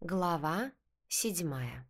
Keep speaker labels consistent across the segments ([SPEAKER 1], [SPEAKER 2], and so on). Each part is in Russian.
[SPEAKER 1] Глава седьмая.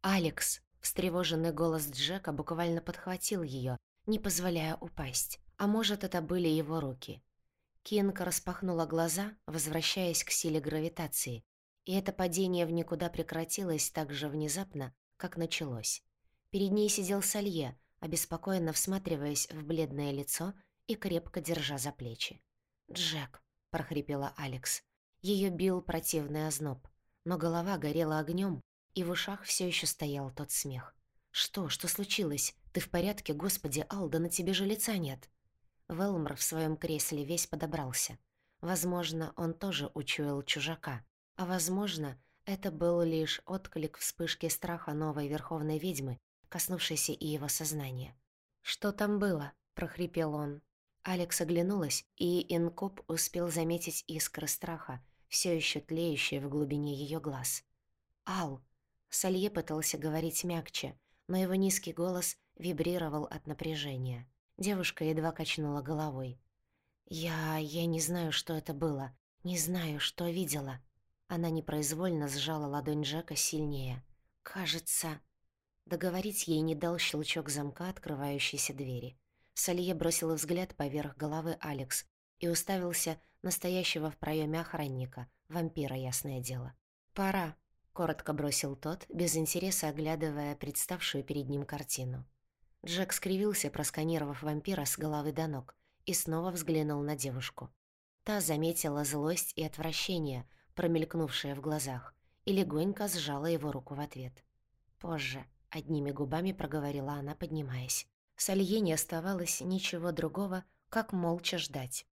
[SPEAKER 1] «Алекс!» — встревоженный голос Джека буквально подхватил ее, не позволяя упасть. А может, это были его руки. Кинг распахнула глаза, возвращаясь к силе гравитации, и это падение в никуда прекратилось так же внезапно, как началось. Перед ней сидел Салье, обеспокоенно всматриваясь в бледное лицо и крепко держа за плечи. «Джек!» — прохрипела Алекс. Ее бил противный озноб, но голова горела огнем, и в ушах все еще стоял тот смех. «Что? Что случилось? Ты в порядке? Господи, Алда, на тебе же лица нет!» Велмор в своем кресле весь подобрался. Возможно, он тоже учуял чужака. А возможно, это был лишь отклик вспышки страха новой верховной ведьмы, коснувшейся и его сознания. «Что там было?» — прохрипел он. Алекс оглянулась, и Инкоп успел заметить искры страха, все еще тлеющие в глубине ее глаз. «Ал!» Салье пытался говорить мягче, но его низкий голос вибрировал от напряжения. Девушка едва качнула головой. «Я... я не знаю, что это было. Не знаю, что видела». Она непроизвольно сжала ладонь Джека сильнее. «Кажется...» Договорить ей не дал щелчок замка открывающейся двери. Салье бросил взгляд поверх головы Алекс и уставился настоящего в проеме охранника, вампира, ясное дело. «Пора», — коротко бросил тот, без интереса оглядывая представшую перед ним картину. Джек скривился, просканировав вампира с головы до ног, и снова взглянул на девушку. Та заметила злость и отвращение, промелькнувшее в глазах, и легонько сжала его руку в ответ. «Позже», — одними губами проговорила она, поднимаясь. С Алье не оставалось ничего другого, как молча ждать.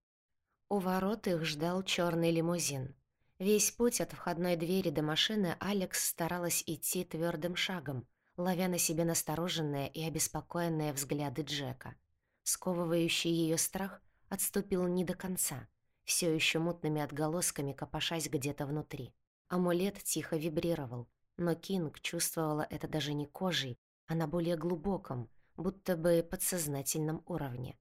[SPEAKER 1] У ворот их ждал черный лимузин. Весь путь от входной двери до машины Алекс старалась идти твердым шагом, ловя на себе настороженные и обеспокоенные взгляды Джека. Сковывающий ее страх отступил не до конца, все еще мутными отголосками копошась где-то внутри. Амулет тихо вибрировал, но Кинг чувствовала это даже не кожей, а на более глубоком, будто бы подсознательном уровне.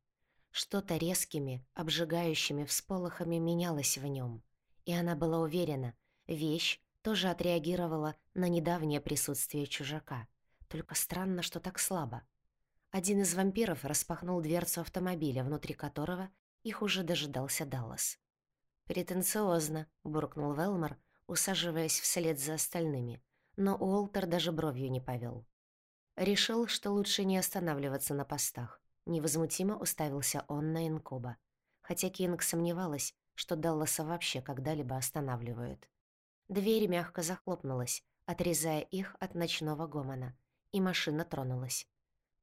[SPEAKER 1] Что-то резкими, обжигающими всполохами менялось в нем, и она была уверена, вещь тоже отреагировала на недавнее присутствие чужака. Только странно, что так слабо. Один из вампиров распахнул дверцу автомобиля, внутри которого их уже дожидался Даллас. «Претенциозно», — буркнул Велмор, усаживаясь вслед за остальными, но Уолтер даже бровью не повел. Решил, что лучше не останавливаться на постах. Невозмутимо уставился он на инкуба. Хотя Кинг сомневалась, что Далласа вообще когда-либо останавливают. Дверь мягко захлопнулась, отрезая их от ночного гомона, и машина тронулась.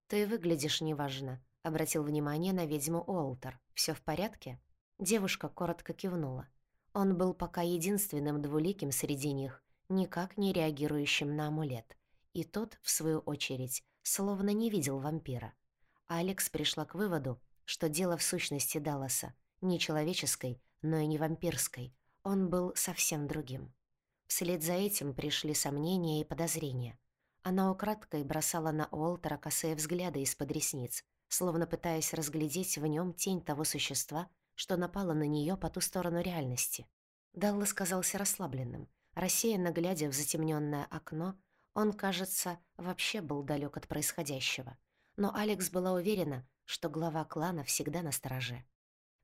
[SPEAKER 1] «Ты выглядишь неважно», — обратил внимание на ведьму Уолтер. «Всё в порядке?» Девушка коротко кивнула. Он был пока единственным двуликим среди них, никак не реагирующим на амулет. И тот, в свою очередь, словно не видел вампира. Алекс пришла к выводу, что дело в сущности Далласа, не человеческой, но и не вампирской. Он был совсем другим. Вслед за этим пришли сомнения и подозрения. Она украдкой бросала на Уолтера косые взгляды из-под ресниц, словно пытаясь разглядеть в нем тень того существа, что напало на нее по ту сторону реальности. Даллас казался расслабленным. Рассеянно глядя в затемненное окно, он, кажется, вообще был далек от происходящего — но Алекс была уверена, что глава клана всегда на стороже.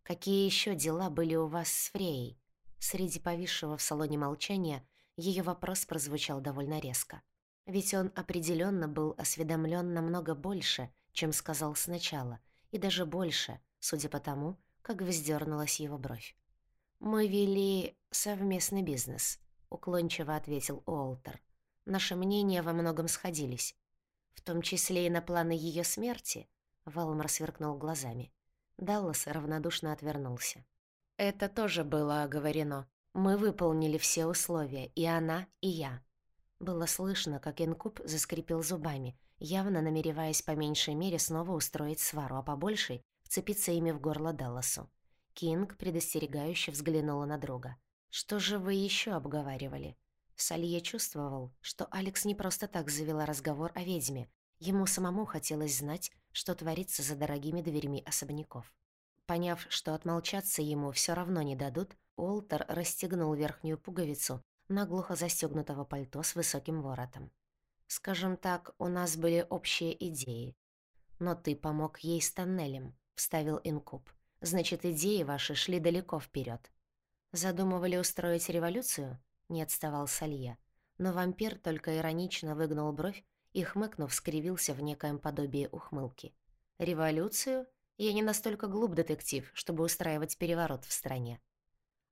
[SPEAKER 1] «Какие еще дела были у вас с Фреей?» Среди повисшего в салоне молчания ее вопрос прозвучал довольно резко. Ведь он определенно был осведомлен намного больше, чем сказал сначала, и даже больше, судя по тому, как вздернулась его бровь. «Мы вели совместный бизнес», — уклончиво ответил Уолтер. «Наши мнения во многом сходились. В том числе и на планы ее смерти?» Валмар сверкнул глазами. Даллас равнодушно отвернулся. «Это тоже было оговорено. Мы выполнили все условия, и она, и я». Было слышно, как Инкуб заскрипел зубами, явно намереваясь по меньшей мере снова устроить свару, а по большей — вцепиться ими в горло Далласу. Кинг предостерегающе взглянула на друга. «Что же вы еще обговаривали?» Салье чувствовал, что Алекс не просто так завела разговор о ведьме. Ему самому хотелось знать, что творится за дорогими дверьми особняков. Поняв, что отмолчаться ему все равно не дадут, Уолтер расстегнул верхнюю пуговицу, наглухо застегнутого пальто с высоким воротом. «Скажем так, у нас были общие идеи. Но ты помог ей с тоннелем», — вставил Инкуб. «Значит, идеи ваши шли далеко вперед. «Задумывали устроить революцию?» — не отставал Салье. Но вампир только иронично выгнул бровь и, хмыкнув, скривился в некоем подобии ухмылки. «Революцию? Я не настолько глуп детектив, чтобы устраивать переворот в стране».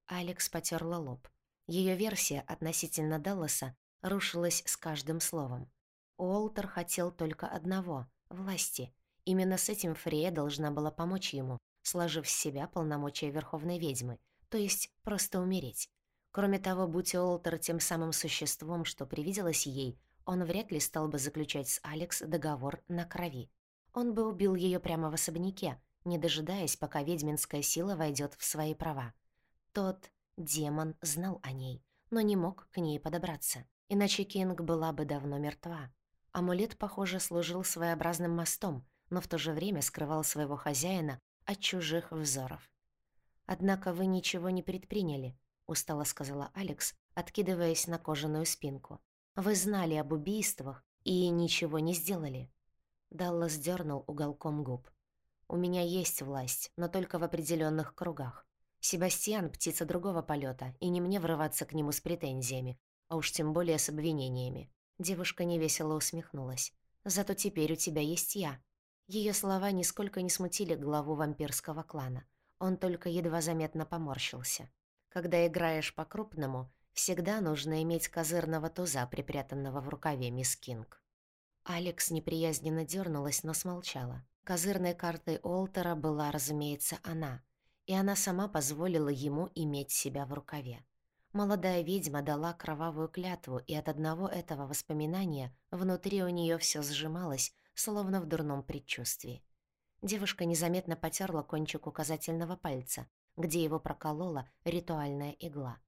[SPEAKER 1] Алекс потерла лоб. Ее версия относительно Далласа рушилась с каждым словом. Уолтер хотел только одного — власти. Именно с этим Фрея должна была помочь ему, сложив в себя полномочия Верховной Ведьмы, то есть просто умереть. Кроме того, будь Уолтер тем самым существом, что привиделось ей, он вряд ли стал бы заключать с Алекс договор на крови. Он бы убил ее прямо в особняке, не дожидаясь, пока ведьминская сила войдет в свои права. Тот демон знал о ней, но не мог к ней подобраться, иначе Кинг была бы давно мертва. Амулет, похоже, служил своеобразным мостом, но в то же время скрывал своего хозяина от чужих взоров. «Однако вы ничего не предприняли», — устало сказала Алекс, откидываясь на кожаную спинку. «Вы знали об убийствах и ничего не сделали». Даллас дернул уголком губ. «У меня есть власть, но только в определенных кругах. Себастьян — птица другого полета, и не мне врываться к нему с претензиями, а уж тем более с обвинениями. Девушка невесело усмехнулась. «Зато теперь у тебя есть я». Ее слова нисколько не смутили главу вампирского клана. Он только едва заметно поморщился. Когда играешь по-крупному, всегда нужно иметь козырного туза, припрятанного в рукаве, мисс Кинг. Алекс неприязненно дернулась, но смолчала. Козырной картой Олтера была, разумеется, она — и она сама позволила ему иметь себя в рукаве. Молодая ведьма дала кровавую клятву, и от одного этого воспоминания внутри у нее все сжималось, словно в дурном предчувствии. Девушка незаметно потерла кончик указательного пальца, где его проколола ритуальная игла.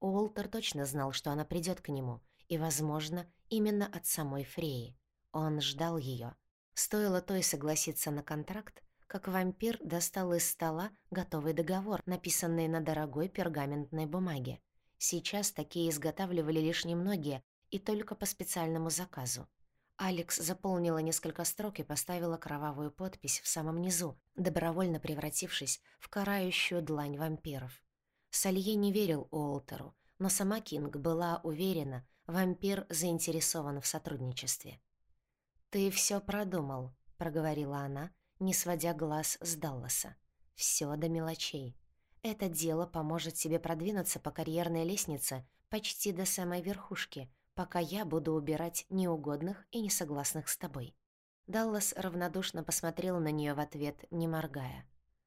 [SPEAKER 1] Уолтер точно знал, что она придет к нему, и, возможно, именно от самой Фреи. Он ждал ее. Стоило той согласиться на контракт, как вампир достал из стола готовый договор, написанный на дорогой пергаментной бумаге. Сейчас такие изготавливали лишь немногие и только по специальному заказу. Алекс заполнила несколько строк и поставила кровавую подпись в самом низу, добровольно превратившись в карающую длань вампиров. Салье не верил Уолтеру, но сама Кинг была уверена, вампир заинтересован в сотрудничестве. «Ты все продумал», — проговорила она, — не сводя глаз с Далласа. Все до мелочей. Это дело поможет тебе продвинуться по карьерной лестнице почти до самой верхушки, пока я буду убирать неугодных и несогласных с тобой». Даллас равнодушно посмотрел на нее в ответ, не моргая.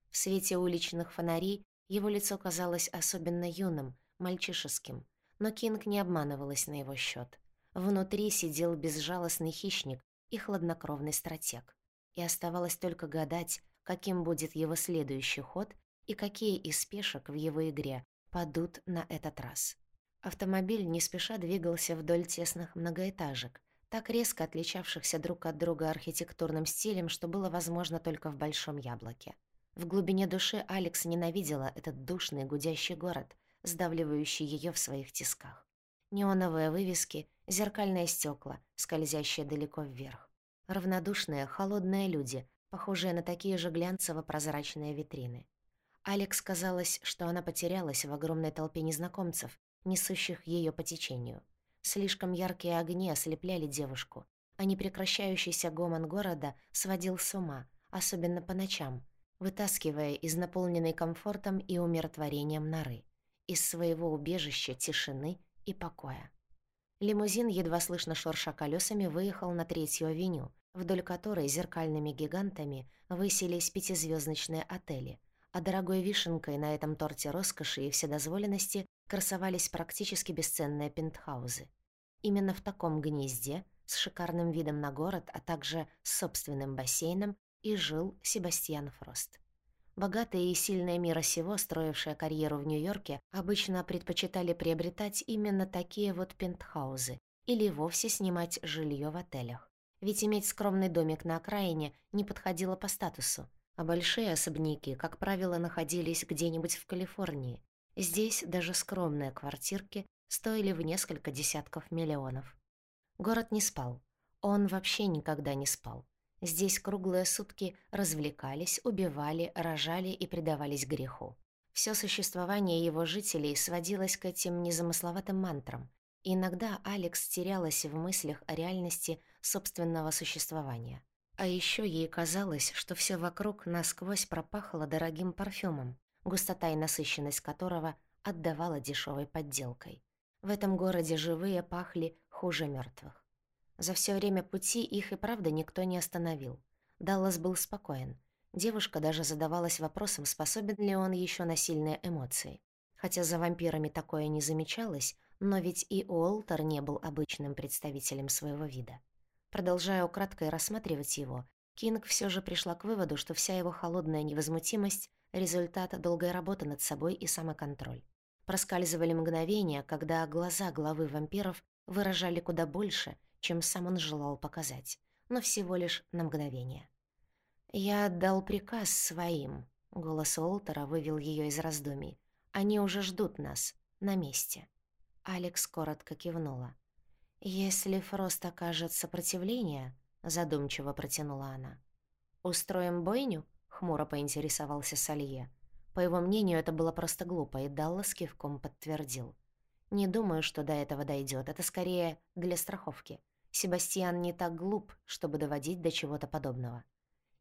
[SPEAKER 1] В свете уличных фонарей его лицо казалось особенно юным, мальчишеским, но Кинг не обманывалась на его счет. Внутри сидел безжалостный хищник и хладнокровный стратег и оставалось только гадать, каким будет его следующий ход и какие из спешек в его игре падут на этот раз. Автомобиль не спеша двигался вдоль тесных многоэтажек, так резко отличавшихся друг от друга архитектурным стилем, что было возможно только в Большом Яблоке. В глубине души Алекс ненавидела этот душный гудящий город, сдавливающий ее в своих тисках. Неоновые вывески, зеркальные стекла, скользящие далеко вверх. Равнодушные, холодные люди, похожие на такие же глянцево-прозрачные витрины. Алекс казалось, что она потерялась в огромной толпе незнакомцев, несущих ее по течению. Слишком яркие огни ослепляли девушку, а непрекращающийся гомон города сводил с ума, особенно по ночам, вытаскивая из наполненной комфортом и умиротворением норы, из своего убежища тишины и покоя. Лимузин, едва слышно шорша колесами, выехал на Третью авеню, вдоль которой зеркальными гигантами высились пятизвездочные отели, а дорогой вишенкой на этом торте роскоши и вседозволенности красовались практически бесценные пентхаузы. Именно в таком гнезде, с шикарным видом на город, а также с собственным бассейном, и жил Себастьян Фрост. Богатые и сильные мира сего, строившие карьеру в Нью-Йорке, обычно предпочитали приобретать именно такие вот пентхаузы или вовсе снимать жилье в отелях. Ведь иметь скромный домик на окраине не подходило по статусу, а большие особняки, как правило, находились где-нибудь в Калифорнии. Здесь даже скромные квартирки стоили в несколько десятков миллионов. Город не спал. Он вообще никогда не спал. Здесь круглые сутки развлекались, убивали, рожали и предавались греху. Всё существование его жителей сводилось к этим незамысловатым мантрам. Иногда Алекс терялась в мыслях о реальности собственного существования. А ещё ей казалось, что всё вокруг насквозь пропахло дорогим парфюмом, густота и насыщенность которого отдавала дешёвой подделкой. В этом городе живые пахли хуже мёртвых. За все время пути их и правда никто не остановил. Даллас был спокоен. Девушка даже задавалась вопросом, способен ли он еще на сильные эмоции. Хотя за вампирами такое не замечалось, но ведь и Уолтер не был обычным представителем своего вида. Продолжая украдкой рассматривать его, Кинг все же пришла к выводу, что вся его холодная невозмутимость — результат долгой работы над собой и самоконтроль. Проскальзывали мгновения, когда глаза главы вампиров выражали куда больше, чем сам он желал показать, но всего лишь на мгновение. «Я отдал приказ своим», — голос Уолтера вывел ее из раздумий. «Они уже ждут нас, на месте». Алекс коротко кивнула. «Если Фрост окажет сопротивление», — задумчиво протянула она. «Устроим бойню?» — хмуро поинтересовался Салье. По его мнению, это было просто глупо, и Даллас кивком подтвердил. Не думаю, что до этого дойдет. Это скорее для страховки. Себастьян не так глуп, чтобы доводить до чего-то подобного.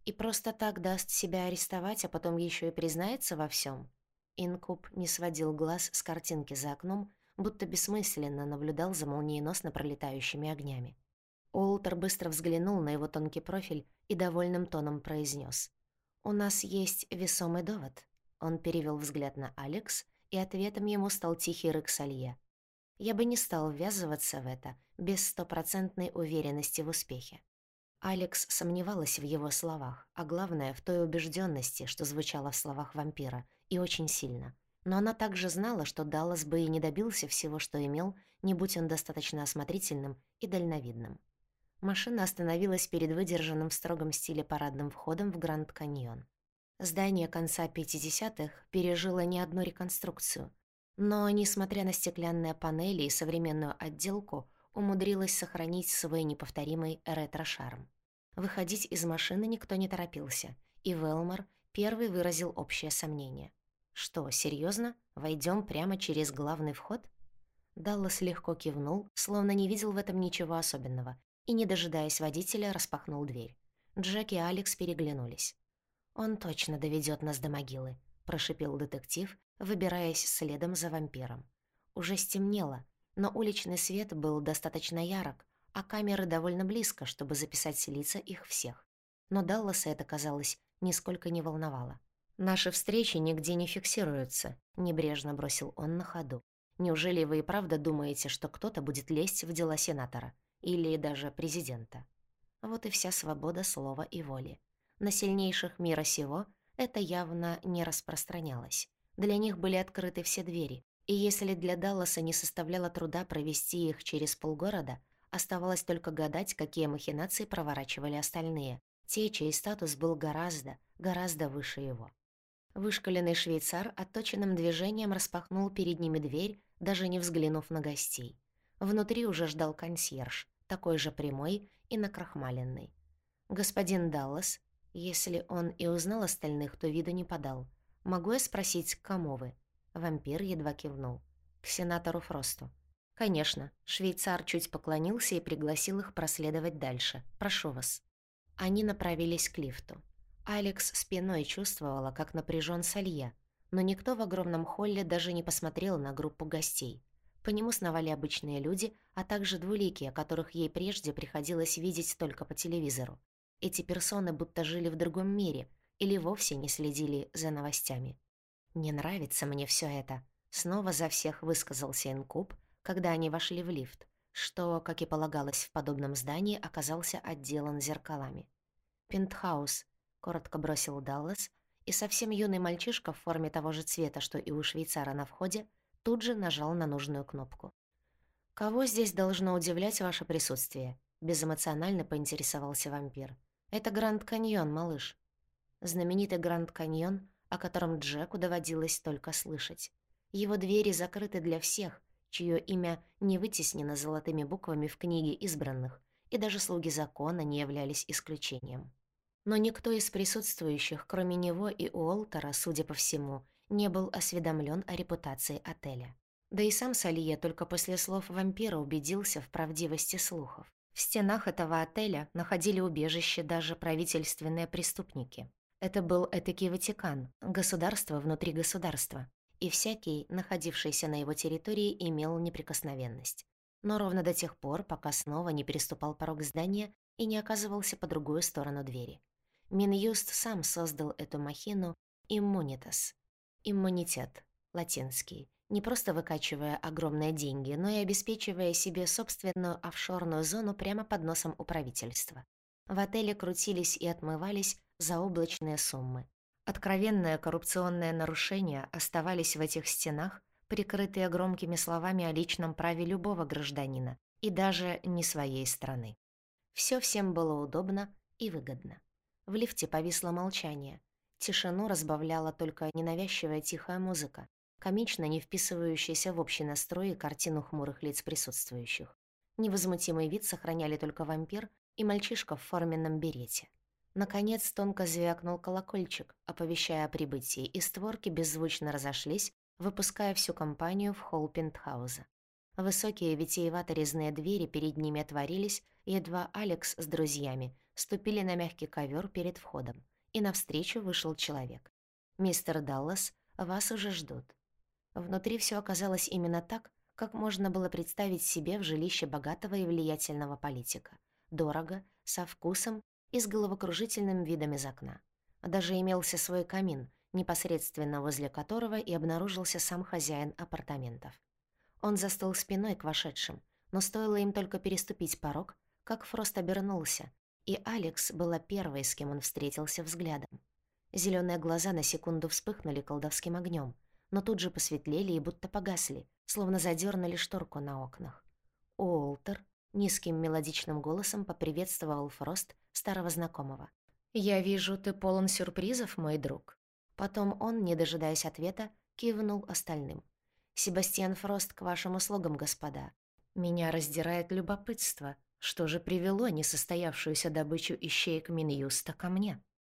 [SPEAKER 1] И просто так даст себя арестовать, а потом еще и признается во всем. Инкуб не сводил глаз с картинки за окном, будто бессмысленно наблюдал за молниеносно пролетающими огнями. Уолтер быстро взглянул на его тонкий профиль и довольным тоном произнес: «У нас есть весомый довод». Он перевел взгляд на Алекс, и ответом ему стал тихий рык Салье. Я бы не стал ввязываться в это без стопроцентной уверенности в успехе. Алекс сомневалась в его словах, а главное, в той убежденности, что звучало в словах вампира, и очень сильно. Но она также знала, что Даллас бы и не добился всего, что имел, не будь он достаточно осмотрительным и дальновидным. Машина остановилась перед выдержанным в строгом стиле парадным входом в Гранд Каньон. Здание конца 50-х пережило не одну реконструкцию, но, несмотря на стеклянные панели и современную отделку, умудрилось сохранить свой неповторимый ретро-шарм. Выходить из машины никто не торопился, и Велмор первый выразил общее сомнение. «Что, серьезно? Войдем прямо через главный вход?» Даллас легко кивнул, словно не видел в этом ничего особенного, и, не дожидаясь водителя, распахнул дверь. Джек и Алекс переглянулись. «Он точно доведет нас до могилы», — прошипел детектив, выбираясь следом за вампиром. Уже стемнело, но уличный свет был достаточно ярок, а камеры довольно близко, чтобы записать лица их всех. Но Далласа это, казалось, нисколько не волновало. «Наши встречи нигде не фиксируются», — небрежно бросил он на ходу. «Неужели вы и правда думаете, что кто-то будет лезть в дела сенатора? Или даже президента?» Вот и вся свобода слова и воли. На сильнейших мира сего это явно не распространялось. Для них были открыты все двери, и если для Далласа не составляло труда провести их через полгорода, оставалось только гадать, какие махинации проворачивали остальные, те, чей статус был гораздо, гораздо выше его. Вышкаленный швейцар отточенным движением распахнул перед ними дверь, даже не взглянув на гостей. Внутри уже ждал консьерж, такой же прямой и накрахмаленный. «Господин Даллас, если он и узнал остальных, то виду не подал. «Могу я спросить, к кому вы?» Вампир едва кивнул. «К сенатору Фросту». «Конечно». Швейцар чуть поклонился и пригласил их проследовать дальше. «Прошу вас». Они направились к лифту. Алекс спиной чувствовала, как напряжен Салье, но никто в огромном холле даже не посмотрел на группу гостей. По нему сновали обычные люди, а также двуликие, которых ей прежде приходилось видеть только по телевизору. Эти персоны будто жили в другом мире или вовсе не следили за новостями. «Не нравится мне все это», — снова за всех высказался Инкуб, когда они вошли в лифт, что, как и полагалось в подобном здании, оказался отделан зеркалами. «Пентхаус», — коротко бросил Даллас, и совсем юный мальчишка в форме того же цвета, что и у швейцара на входе, тут же нажал на нужную кнопку. «Кого здесь должно удивлять ваше присутствие?» — безэмоционально поинтересовался вампир. Это Гранд Каньон, малыш. Знаменитый Гранд Каньон, о котором Джеку доводилось только слышать. Его двери закрыты для всех, чье имя не вытеснено золотыми буквами в книге избранных, и даже слуги закона не являлись исключением. Но никто из присутствующих, кроме него и Уолтера, судя по всему, не был осведомлен о репутации отеля. Да и сам Салье только после слов вампира убедился в правдивости слухов. В стенах этого отеля находили убежище даже правительственные преступники. Это был этакий Ватикан, государство внутри государства, и всякий, находившийся на его территории, имел неприкосновенность. Но ровно до тех пор, пока снова не переступал порог здания и не оказывался по другую сторону двери. Минюст сам создал эту махину «иммунитас» — иммунитет, латинский, не просто выкачивая огромные деньги, но и обеспечивая себе собственную офшорную зону прямо под носом у правительства. В отеле крутились и отмывались заоблачные суммы. Откровенные коррупционные нарушения оставались в этих стенах, прикрытые громкими словами о личном праве любого гражданина и даже не своей страны. Все всем было удобно и выгодно. В лифте повисло молчание. Тишину разбавляла только ненавязчивая тихая музыка, комично не вписывающаяся в общий настрой и картину хмурых лиц присутствующих. Невозмутимый вид сохраняли только вампир и мальчишка в форменном берете. Наконец тонко звякнул колокольчик, оповещая о прибытии, и створки беззвучно разошлись, выпуская всю компанию в холл пентхауза. Высокие витиевато-резные двери перед ними отворились, едва Алекс с друзьями ступили на мягкий ковер перед входом, и навстречу вышел человек. «Мистер Даллас, вас уже ждут». Внутри все оказалось именно так, как можно было представить себе в жилище богатого и влиятельного политика. Дорого, со вкусом и с головокружительным видом из окна. Даже имелся свой камин, непосредственно возле которого и обнаружился сам хозяин апартаментов. Он застыл спиной к вошедшим, но стоило им только переступить порог, как Фрост обернулся, и Алекс была первой, с кем он встретился взглядом. Зелёные глаза на секунду вспыхнули колдовским огнём, но тут же посветлели и будто погасли, словно задёрнули шторку на окнах. Уолтер низким мелодичным голосом поприветствовал Фрост старого знакомого. «Я вижу, ты полон сюрпризов, мой друг». Потом он, не дожидаясь ответа, кивнул остальным. «Себастьян Фрост к вашим услугам, господа. Меня раздирает любопытство. Что же привело несостоявшуюся добычу ищеек Минюста ко мне?»